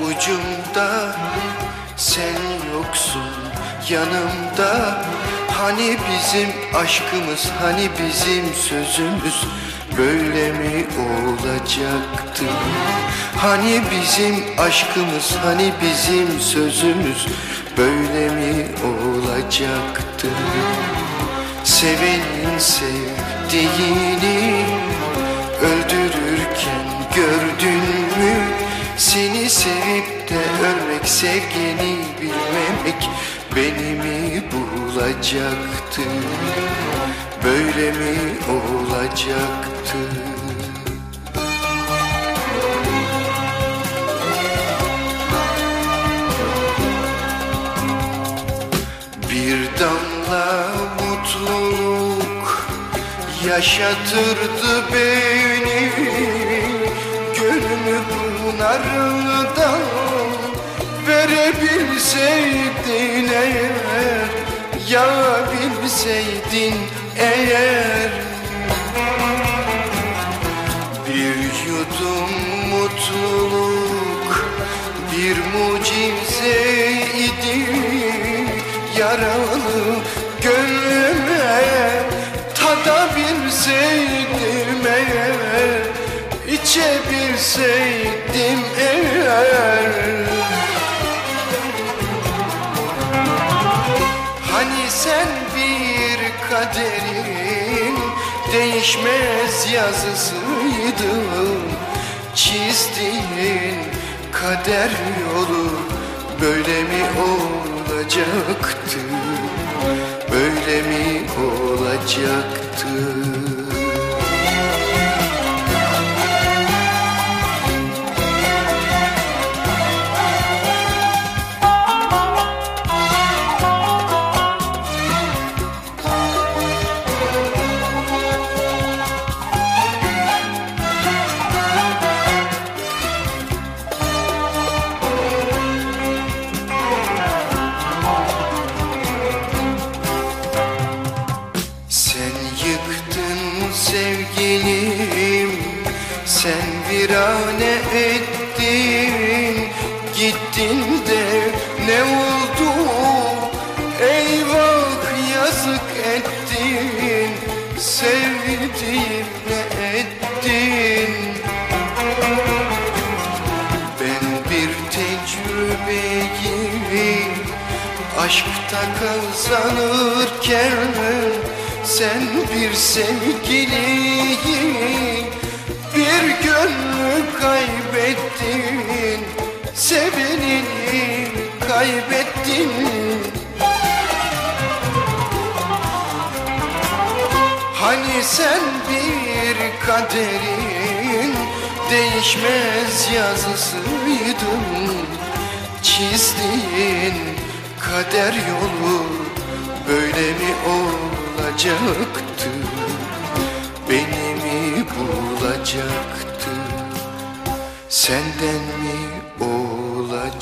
Ucumda sen yoksun yanımda. Hani bizim aşkımız hani bizim sözümüz Böyle mi olacaktı? Hani bizim aşkımız hani bizim sözümüz Böyle mi olacaktı? Sevenin sevdiğini sevip de ölmek sevgini bilmemek Beni mi bulacaktı? Böyle mi olacaktı? Bir damla mutluluk yaşatırdı beni Gönlümü pınarından verebilseydin eğer Ya bilseydin eğer. Bir yudum mutluluk bir mucizeydi Yaralı gönlüme. Tadabilseydim eğer İçebilseydim eğer Hani sen bir kaderin değişmez yazısıydın Çizdiğin kader yolu böyle mi olacaktı? Böyle mi olacaktı virane ettin Gittin de ne oldu? Eyvah yazık ettin Sevdiğimle ettin? Ben bir tecrübeyi Aşkta kazanırken sen bir sevgiliyi Bir gönlü kaybettin Sevenini kaybettin. Hani sen bir kaderin değişmez yazısıydın Çizdiğin kader yolu böyle mi olacaktı? Beni bulacaktı Senden mi olacaktı